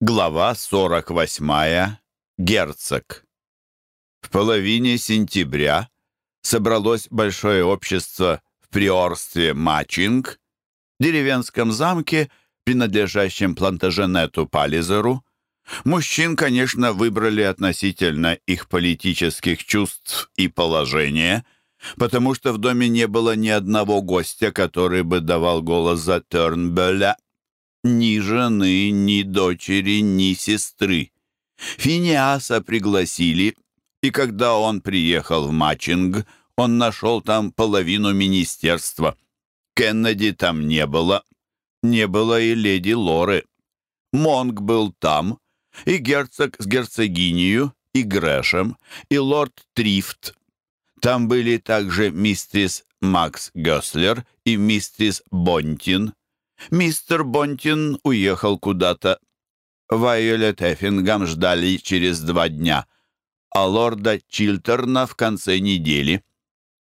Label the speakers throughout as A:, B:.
A: Глава 48. Герцог. В половине сентября собралось большое общество в приорстве Мачинг, деревенском замке, принадлежащем Плантаженету Пализеру. Мужчин, конечно, выбрали относительно их политических чувств и положения, потому что в доме не было ни одного гостя, который бы давал голос за Тернбеля ни жены, ни дочери, ни сестры. Финиаса пригласили, и когда он приехал в Матчинг, он нашел там половину министерства. Кеннеди там не было. Не было и леди Лоры. Монк был там, и герцог с герцогинью, и Грэшем, и лорд Трифт. Там были также мистрис Макс Гёслер и мистрис Бонтин. Мистер Бонтин уехал куда-то. Вайолет Эффингам ждали через два дня, а лорда Чилтерна в конце недели.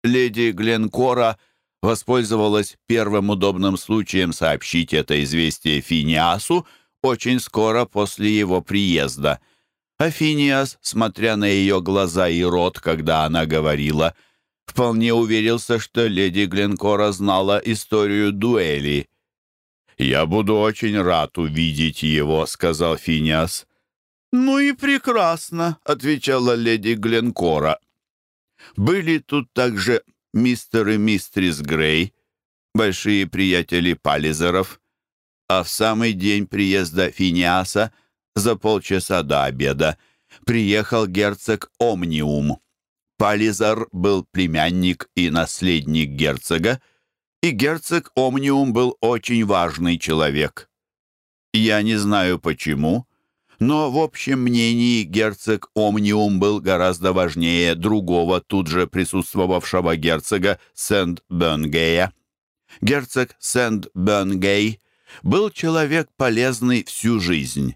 A: Леди Гленкора воспользовалась первым удобным случаем сообщить это известие Финиасу очень скоро после его приезда. А Финиас, смотря на ее глаза и рот, когда она говорила, вполне уверился, что леди Гленкора знала историю дуэли — «Я буду очень рад увидеть его», — сказал Финиас. «Ну и прекрасно», — отвечала леди Гленкора. Были тут также мистер и мистрис Грей, большие приятели Пализеров, а в самый день приезда Финиаса, за полчаса до обеда, приехал герцог Омниум. Пализер был племянник и наследник герцога, и герцог Омниум был очень важный человек. Я не знаю почему, но в общем мнении герцог Омниум был гораздо важнее другого тут же присутствовавшего герцога Сент-Бенгея. Герцог Сент-Бенгей был человек полезный всю жизнь.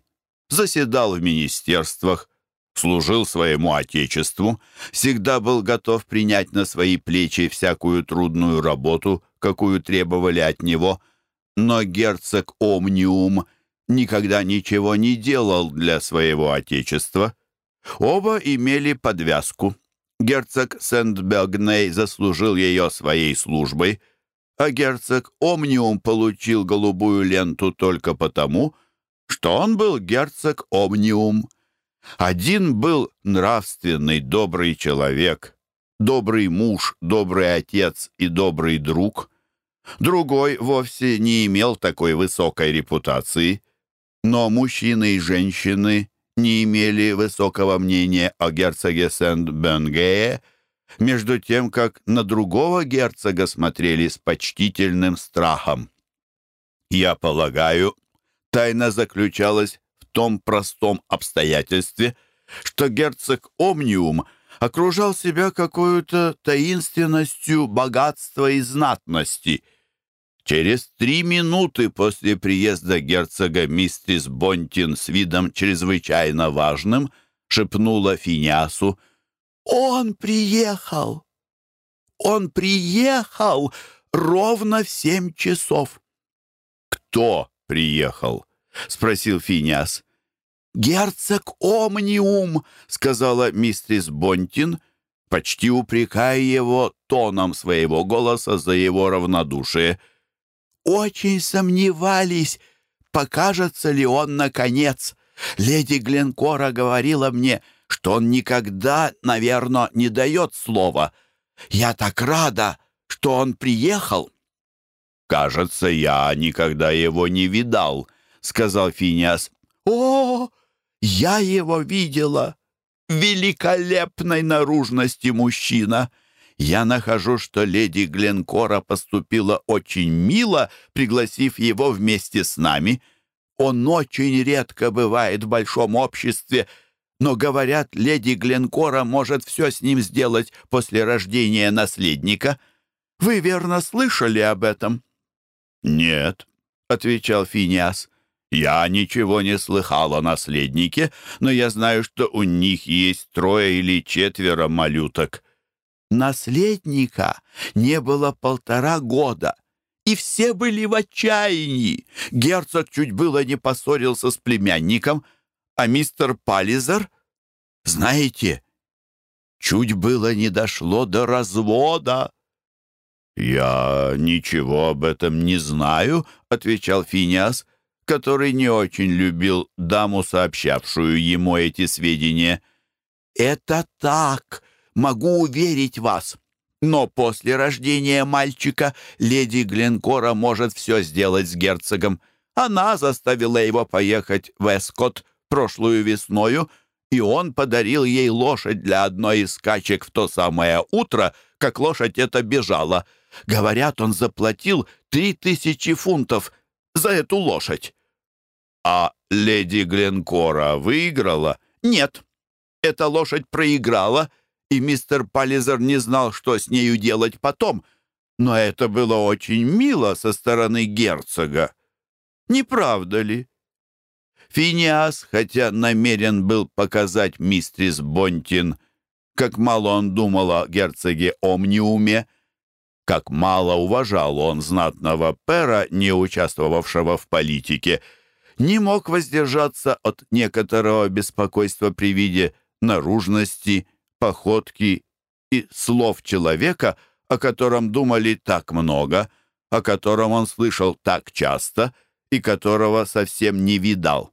A: Заседал в министерствах, служил своему отечеству, всегда был готов принять на свои плечи всякую трудную работу, какую требовали от него, но герцог Омниум никогда ничего не делал для своего отечества. Оба имели подвязку. Герцог Сент-Бергней заслужил ее своей службой, а герцог Омниум получил голубую ленту только потому, что он был герцог Омниум. Один был нравственный, добрый человек, добрый муж, добрый отец и добрый друг. Другой вовсе не имел такой высокой репутации. Но мужчины и женщины не имели высокого мнения о герцоге Сент-Бенгее, между тем, как на другого герцога смотрели с почтительным страхом. Я полагаю, тайна заключалась том простом обстоятельстве, что герцог Омниум окружал себя какой-то таинственностью богатства и знатности. Через три минуты после приезда герцога мистрис Бонтин с видом чрезвычайно важным шепнула Финиасу «Он приехал! Он приехал ровно в семь часов!» «Кто приехал?» — спросил Финиас. «Герцог Омниум», — сказала мистрис Бонтин, почти упрекая его тоном своего голоса за его равнодушие. «Очень сомневались, покажется ли он наконец. Леди Гленкора говорила мне, что он никогда, наверное, не дает слова. Я так рада, что он приехал». «Кажется, я никогда его не видал», — сказал Финиас. «О, я его видела! Великолепной наружности мужчина!» Я нахожу, что леди Гленкора поступила очень мило, пригласив его вместе с нами. Он очень редко бывает в большом обществе, но, говорят, леди Гленкора может все с ним сделать после рождения наследника. Вы верно слышали об этом?» «Нет», — отвечал Финиас. Я ничего не слыхал о наследнике, но я знаю, что у них есть трое или четверо малюток. Наследника не было полтора года, и все были в отчаянии. Герцог чуть было не поссорился с племянником, а мистер Паллизер, знаете, чуть было не дошло до развода. «Я ничего об этом не знаю», — отвечал Финиас, который не очень любил даму, сообщавшую ему эти сведения. «Это так, могу уверить вас. Но после рождения мальчика леди Гленкора может все сделать с герцогом. Она заставила его поехать в Эскот прошлую весною, и он подарил ей лошадь для одной из скачек в то самое утро, как лошадь эта бежала. Говорят, он заплатил три тысячи фунтов за эту лошадь. А леди Гленкора выиграла? Нет. Эта лошадь проиграла, и мистер Паллизер не знал, что с нею делать потом. Но это было очень мило со стороны герцога. Не правда ли? Финиас, хотя намерен был показать мистрис Бонтин, как мало он думал о герцоге Омниуме, как мало уважал он знатного пера, не участвовавшего в политике, не мог воздержаться от некоторого беспокойства при виде наружности, походки и слов человека, о котором думали так много, о котором он слышал так часто и которого совсем не видал.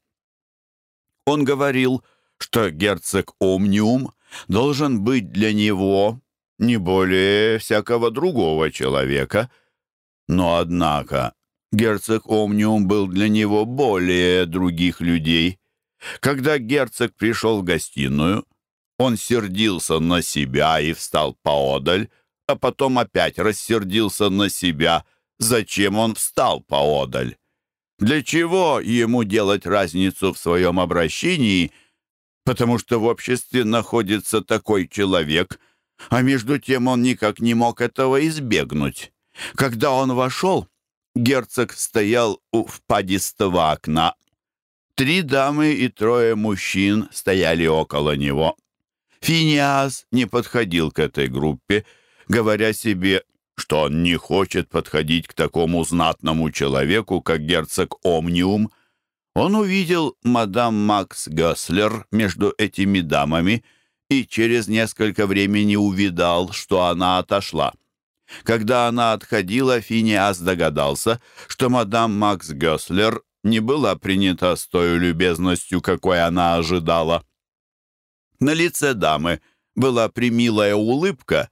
A: Он говорил, что герцог Омниум должен быть для него не более всякого другого человека, но, однако, герцог Омниум был для него более других людей. Когда герцог пришел в гостиную, он сердился на себя и встал поодаль, а потом опять рассердился на себя, зачем он встал поодаль. Для чего ему делать разницу в своем обращении, потому что в обществе находится такой человек, а между тем он никак не мог этого избегнуть. Когда он вошел, герцог стоял у впадистого окна. Три дамы и трое мужчин стояли около него. Финиас не подходил к этой группе, говоря себе, что он не хочет подходить к такому знатному человеку, как герцог Омниум. Он увидел мадам Макс Гёслер между этими дамами и через несколько времени увидал, что она отошла. Когда она отходила, Финиас догадался, что мадам Макс Гёслер не была принята с той любезностью, какой она ожидала. На лице дамы была примилая улыбка,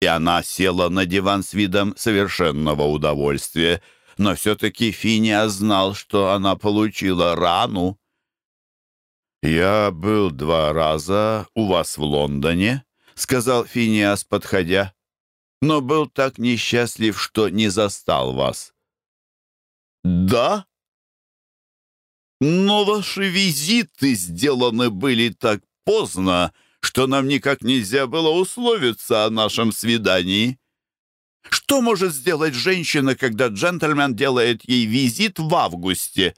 A: и она села на диван с видом совершенного удовольствия, но все-таки Финиас знал, что она получила рану. «Я был два раза у вас в Лондоне», — сказал Финиас, подходя, «но был так несчастлив, что не застал вас». «Да?» «Но ваши визиты сделаны были так поздно, что нам никак нельзя было условиться о нашем свидании. Что может сделать женщина, когда джентльмен делает ей визит в августе?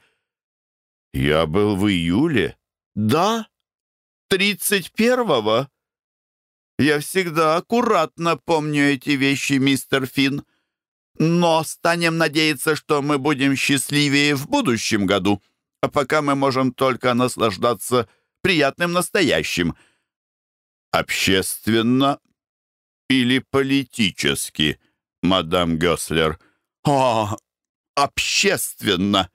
A: Я был в июле. Да? Тридцать первого? Я всегда аккуратно помню эти вещи, мистер Финн. Но станем надеяться, что мы будем счастливее в будущем году. А пока мы можем только наслаждаться приятным настоящим. Общественно или политически, мадам Гёслер? О, общественно!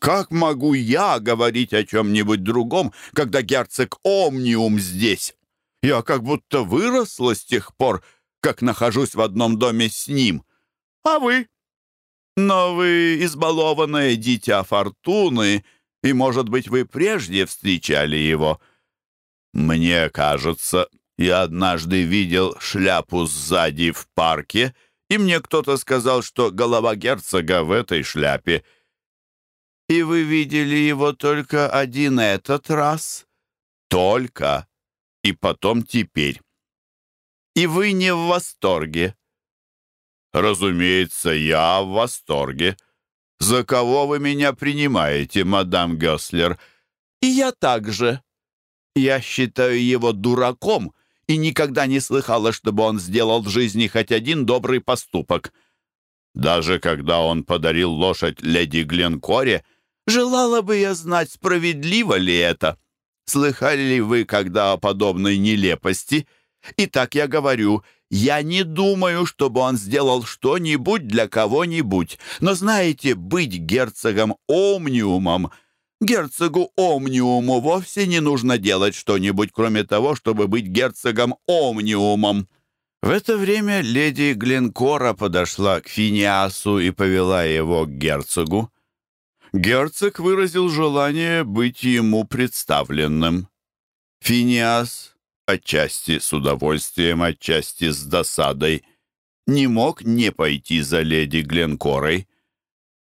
A: Как могу я говорить о чем-нибудь другом, когда герцог Омниум здесь? Я как будто выросла с тех пор, как нахожусь в одном доме с ним. А вы? Но вы избалованное дитя фортуны — и, может быть, вы прежде встречали его. Мне кажется, я однажды видел шляпу сзади в парке, и мне кто-то сказал, что голова герцога в этой шляпе. И вы видели его только один этот раз? Только. И потом теперь. И вы не в восторге? Разумеется, я в восторге. «За кого вы меня принимаете, мадам Гёслер?» «И я также. Я считаю его дураком и никогда не слыхала, чтобы он сделал в жизни хоть один добрый поступок». даже когда он подарил лошадь леди Гленкоре, желала бы я знать, справедливо ли это. Слыхали ли вы когда о подобной нелепости? Итак, я говорю, я не думаю, чтобы он сделал что-нибудь для кого-нибудь. Но знаете, быть герцогом Омниумом... Герцогу Омниуму вовсе не нужно делать что-нибудь, кроме того, чтобы быть герцогом Омниумом. В это время леди Гленкора подошла к Финиасу и повела его к герцогу. Герцог выразил желание быть ему представленным. Финиас, отчасти с удовольствием, отчасти с досадой, не мог не пойти за леди Гленкорой.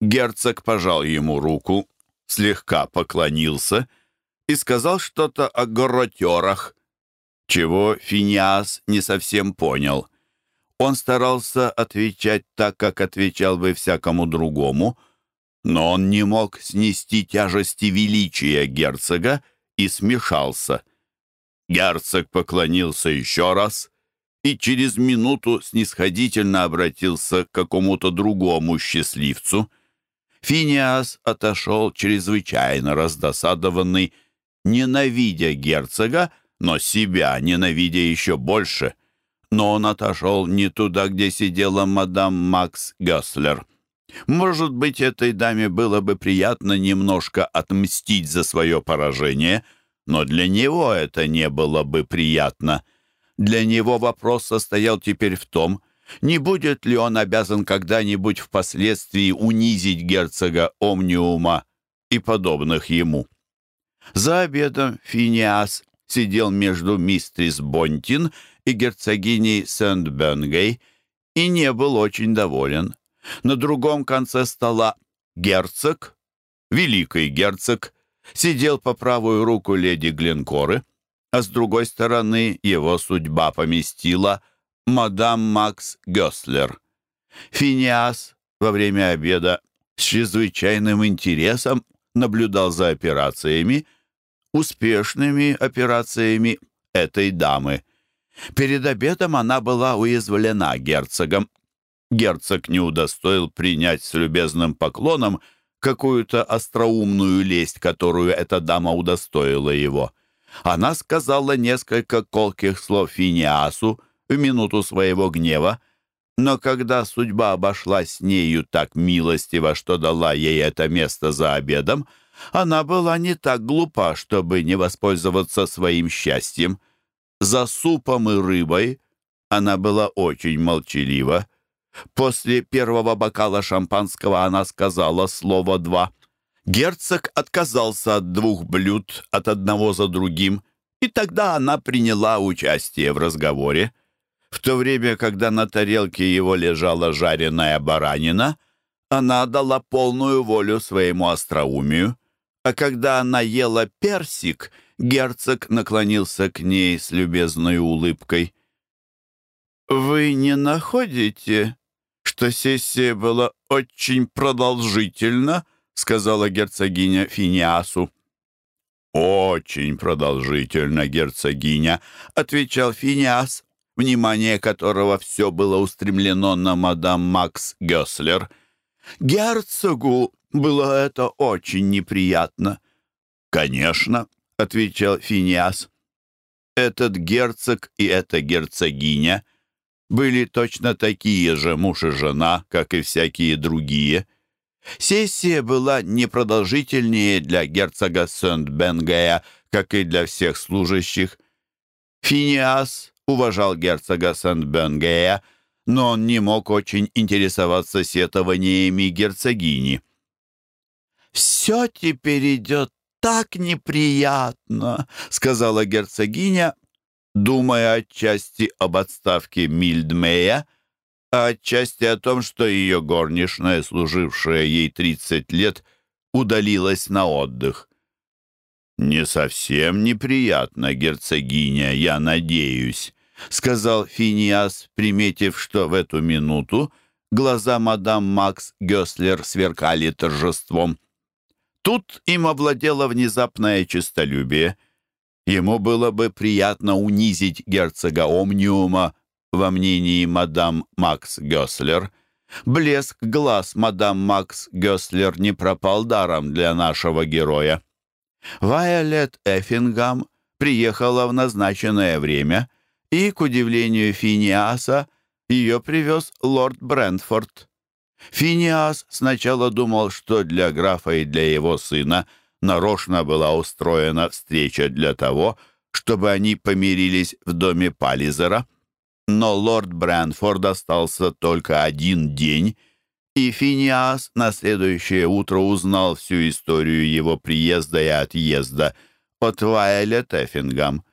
A: Герцог пожал ему руку, слегка поклонился и сказал что-то о горотерах, чего Финиас не совсем понял. Он старался отвечать так, как отвечал бы всякому другому, но он не мог снести тяжести величия герцога и смешался. Герцог поклонился еще раз и через минуту снисходительно обратился к какому-то другому счастливцу. Финиас отошел чрезвычайно раздосадованный, ненавидя герцога, но себя ненавидя еще больше. Но он отошел не туда, где сидела мадам Макс Гёслер. Может быть, этой даме было бы приятно немножко отмстить за свое поражение, но для него это не было бы приятно. Для него вопрос состоял теперь в том, не будет ли он обязан когда-нибудь впоследствии унизить герцога Омниума и подобных ему. За обедом Финиас сидел между мистрис Бонтин и герцогиней Сент-Бенгей и не был очень доволен. На другом конце стола герцог, великий герцог, сидел по правую руку леди Гленкоры, а с другой стороны его судьба поместила мадам Макс Гёслер. Финиас во время обеда с чрезвычайным интересом наблюдал за операциями, успешными операциями этой дамы. Перед обедом она была уязвлена герцогом, Герцог не удостоил принять с любезным поклоном какую-то остроумную лесть, которую эта дама удостоила его. Она сказала несколько колких слов Финиасу в минуту своего гнева, но когда судьба обошлась с нею так милостиво, что дала ей это место за обедом, она была не так глупа, чтобы не воспользоваться своим счастьем. За супом и рыбой она была очень молчалива, После первого бокала шампанского она сказала слово «два». Герцог отказался от двух блюд, от одного за другим, и тогда она приняла участие в разговоре. В то время, когда на тарелке его лежала жареная баранина, она дала полную волю своему остроумию, а когда она ела персик, герцог наклонился к ней с любезной улыбкой. «Вы не находите, что сессия была очень продолжительна», сказала герцогиня Финиасу. «Очень продолжительно, герцогиня», — отвечал Финиас, внимание которого все было устремлено на мадам Макс Гёслер. «Герцогу было это очень неприятно». «Конечно», — отвечал Финиас. «Этот герцог и эта герцогиня — были точно такие же муж и жена, как и всякие другие. Сессия была непродолжительнее для герцога Сент-Бенгея, как и для всех служащих. Финиас уважал герцога Сент-Бенгея, но он не мог очень интересоваться сетованиями герцогини. «Все теперь идет так неприятно», — сказала герцогиня, думая отчасти об отставке Мильдмея, а отчасти о том, что ее горничная, служившая ей 30 лет, удалилась на отдых. «Не совсем неприятно, герцогиня, я надеюсь», — сказал Финиас, приметив, что в эту минуту глаза мадам Макс Гёслер сверкали торжеством. Тут им овладело внезапное честолюбие — Ему было бы приятно унизить герцога Омниума во мнении мадам Макс Гёслер, Блеск глаз мадам Макс Гёслер не пропал даром для нашего героя. Вайолет Эффингам приехала в назначенное время, и, к удивлению Финиаса, ее привез лорд Брентфорд. Финиас сначала думал, что для графа и для его сына нарочно была устроена встреча для того, чтобы они помирились в доме Паллизера. Но лорд Брэнфорд остался только один день, и Финиас на следующее утро узнал всю историю его приезда и отъезда от Вайля Эффингам.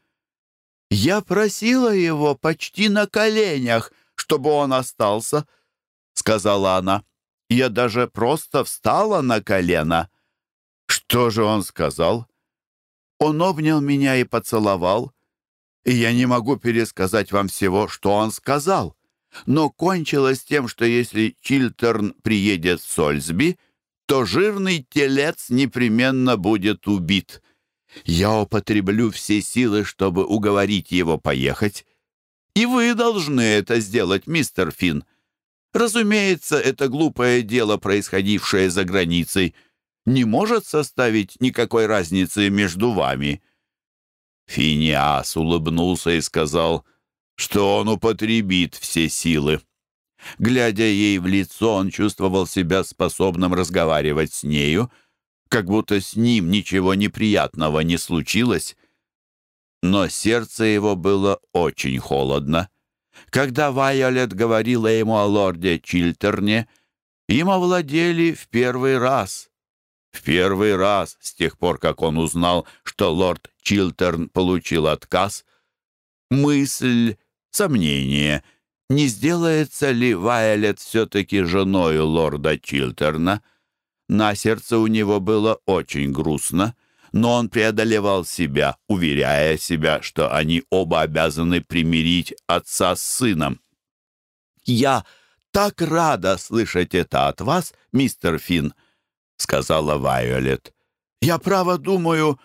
A: «Я просила его почти на коленях, чтобы он остался», — сказала она. «Я даже просто встала на колено». «Что же он сказал?» Он обнял меня и поцеловал, и я не могу пересказать вам всего, что он сказал. Но кончилось тем, что если Чилтерн приедет в Сольсби, то жирный телец непременно будет убит. Я употреблю все силы, чтобы уговорить его поехать. И вы должны это сделать, мистер Финн. Разумеется, это глупое дело, происходившее за границей, не может составить никакой разницы между вами». Финиас улыбнулся и сказал, что он употребит все силы. Глядя ей в лицо, он чувствовал себя способным разговаривать с нею, как будто с ним ничего неприятного не случилось. Но сердце его было очень холодно. Когда Вайолет говорила ему о лорде Чилтерне, им овладели в первый раз. В первый раз с тех пор, как он узнал, что лорд Чилтерн получил отказ, мысль, сомнение, не сделается ли Вайолет все-таки женою лорда Чилтерна. На сердце у него было очень грустно, но он преодолевал себя, уверяя себя, что они оба обязаны примирить отца с сыном. «Я так рада слышать это от вас, мистер Финн», — сказала Вайолет. «Я право думаю,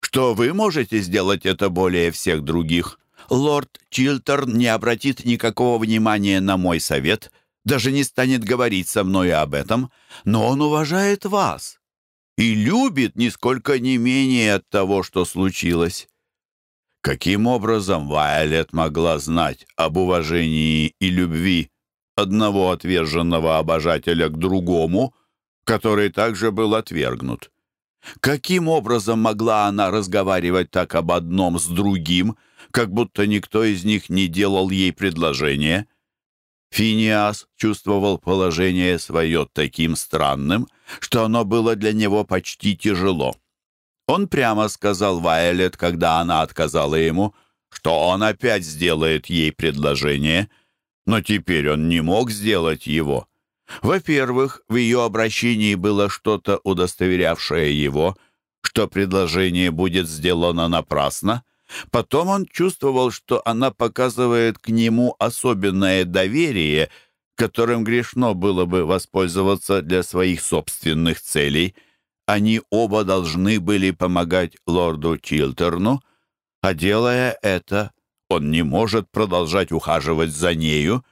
A: что вы можете сделать это более всех других. Лорд Чилтерн не обратит никакого внимания на мой совет, даже не станет говорить со мной об этом, но он уважает вас и любит нисколько не менее от того, что случилось». Каким образом Вайолет могла знать об уважении и любви одного отверженного обожателя к другому, который также был отвергнут? Каким образом могла она разговаривать так об одном с другим, как будто никто из них не делал ей предложение? Финиас чувствовал положение свое таким странным, что оно было для него почти тяжело. Он прямо сказал Вайолет, когда она отказала ему, что он опять сделает ей предложение, но теперь он не мог сделать его. Во-первых, в ее обращении было что-то, удостоверявшее его, что предложение будет сделано напрасно. Потом он чувствовал, что она показывает к нему особенное доверие, которым грешно было бы воспользоваться для своих собственных целей. Они оба должны были помогать лорду Чилтерну, а делая это, он не может продолжать ухаживать за нею,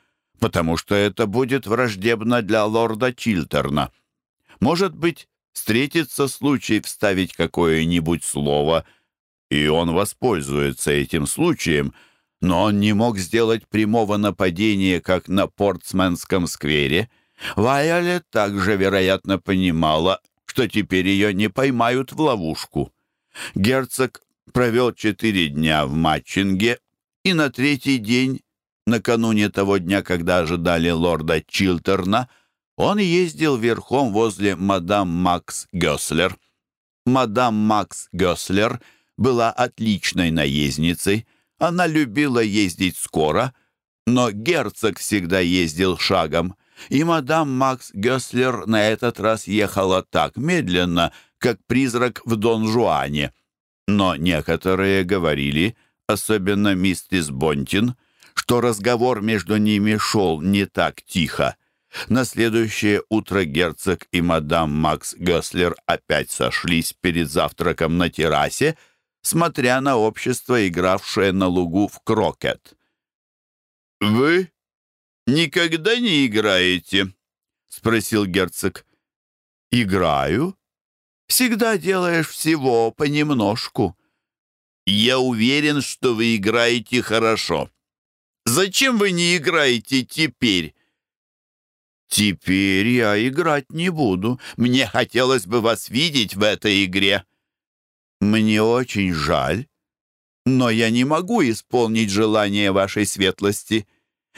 A: потому что это будет враждебно для лорда Чилтерна. Может быть, встретится случай вставить какое-нибудь слово, и он воспользуется этим случаем, но он не мог сделать прямого нападения, как на Портсменском сквере. Вайолет также, вероятно, понимала, что теперь ее не поймают в ловушку. Герцог провел четыре дня в Матчинге, и на третий день накануне того дня, когда ожидали лорда Чилтерна, он ездил верхом возле мадам Макс Гёслер. Мадам Макс Гёслер была отличной наездницей. Она любила ездить скоро, но герцог всегда ездил шагом, и мадам Макс Гёслер на этот раз ехала так медленно, как призрак в Дон Жуане. Но некоторые говорили, особенно миссис Бонтин, что разговор между ними шел не так тихо. На следующее утро герцог и мадам Макс Гёслер опять сошлись перед завтраком на террасе, смотря на общество, игравшее на лугу в крокет. «Вы никогда не играете?» спросил герцог. «Играю. Всегда делаешь всего понемножку. Я уверен, что вы играете хорошо. Зачем вы не играете теперь?» «Теперь я играть не буду. Мне хотелось бы вас видеть в этой игре». «Мне очень жаль, но я не могу исполнить желание вашей светлости.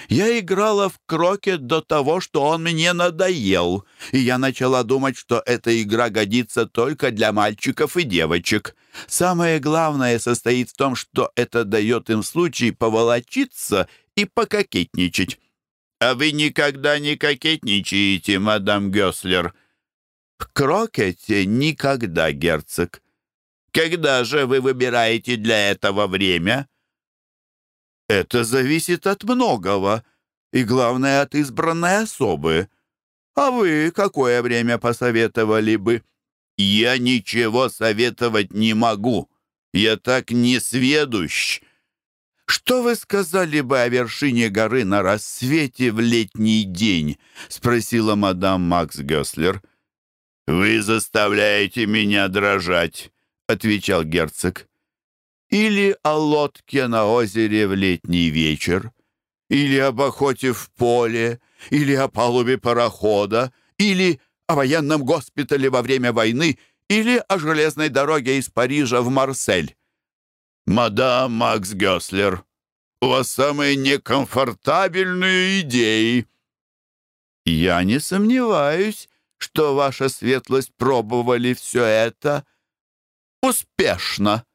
A: Я играла в крокет до того, что он мне надоел, и я начала думать, что эта игра годится только для мальчиков и девочек. Самое главное состоит в том, что это дает им случай поволочиться и пококетничать. «А вы никогда не кокетничаете, мадам Гёслер?» «В крокете никогда, герцог». «Когда же вы выбираете для этого время?» «Это зависит от многого, и, главное, от избранной особы. А вы какое время посоветовали бы?» «Я ничего советовать не могу. Я так не сведущ». «Что вы сказали бы о вершине горы на рассвете в летний день?» — спросила мадам Макс Гёслер. «Вы заставляете меня дрожать», — отвечал герцог. «Или о лодке на озере в летний вечер, или об охоте в поле, или о палубе парохода, или о военном госпитале во время войны, или о железной дороге из Парижа в Марсель». «Мадам Макс Гёслер, у вас самые некомфортабельные идеи». «Я не сомневаюсь, что ваша светлость пробовали все это успешно.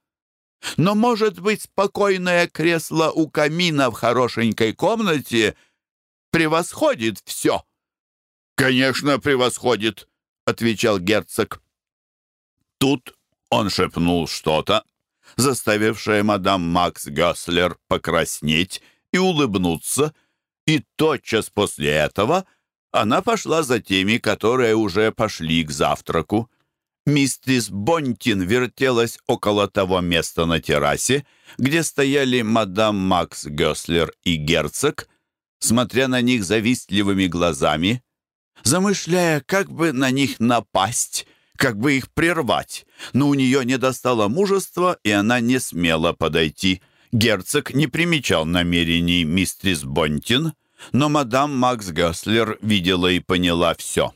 A: Но, может быть, спокойное кресло у камина в хорошенькой комнате превосходит все?» «Конечно, превосходит», — отвечал герцог. Тут он шепнул что-то, заставившая мадам Макс Гёслер покраснеть и улыбнуться, и тотчас после этого она пошла за теми, которые уже пошли к завтраку. Мистрис Бонтин вертелась около того места на террасе, где стояли мадам Макс Гёслер и герцог, смотря на них завистливыми глазами, замышляя, как бы на них напасть — как бы их прервать, но у нее не достало мужества, и она не смела подойти. Герцог не примечал намерений мистрис Бонтин, но мадам Макс Гёслер видела и поняла все.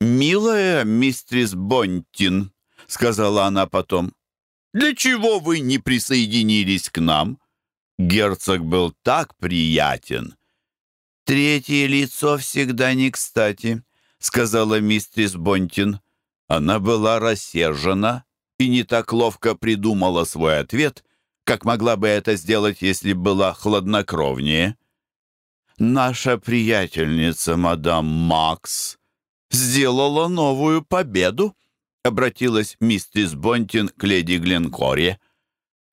A: «Милая мистрис Бонтин», — сказала она потом, — «для чего вы не присоединились к нам?» Герцог был так приятен. «Третье лицо всегда не кстати», — сказала мистрис Бонтин. Она была рассержена и не так ловко придумала свой ответ, как могла бы это сделать, если была хладнокровнее. «Наша приятельница, мадам Макс, сделала новую победу», — обратилась миссис Бонтин к леди Гленкоре.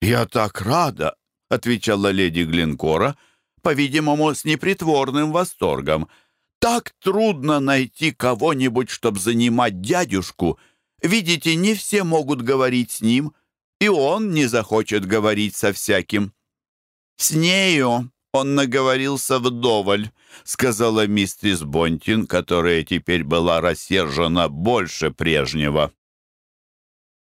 A: «Я так рада», — отвечала леди Гленкора, по-видимому, с непритворным восторгом — так трудно найти кого-нибудь, чтобы занимать дядюшку. Видите, не все могут говорить с ним, и он не захочет говорить со всяким. С нею он наговорился вдоволь, сказала мистерис Бонтин, которая теперь была рассержена больше прежнего.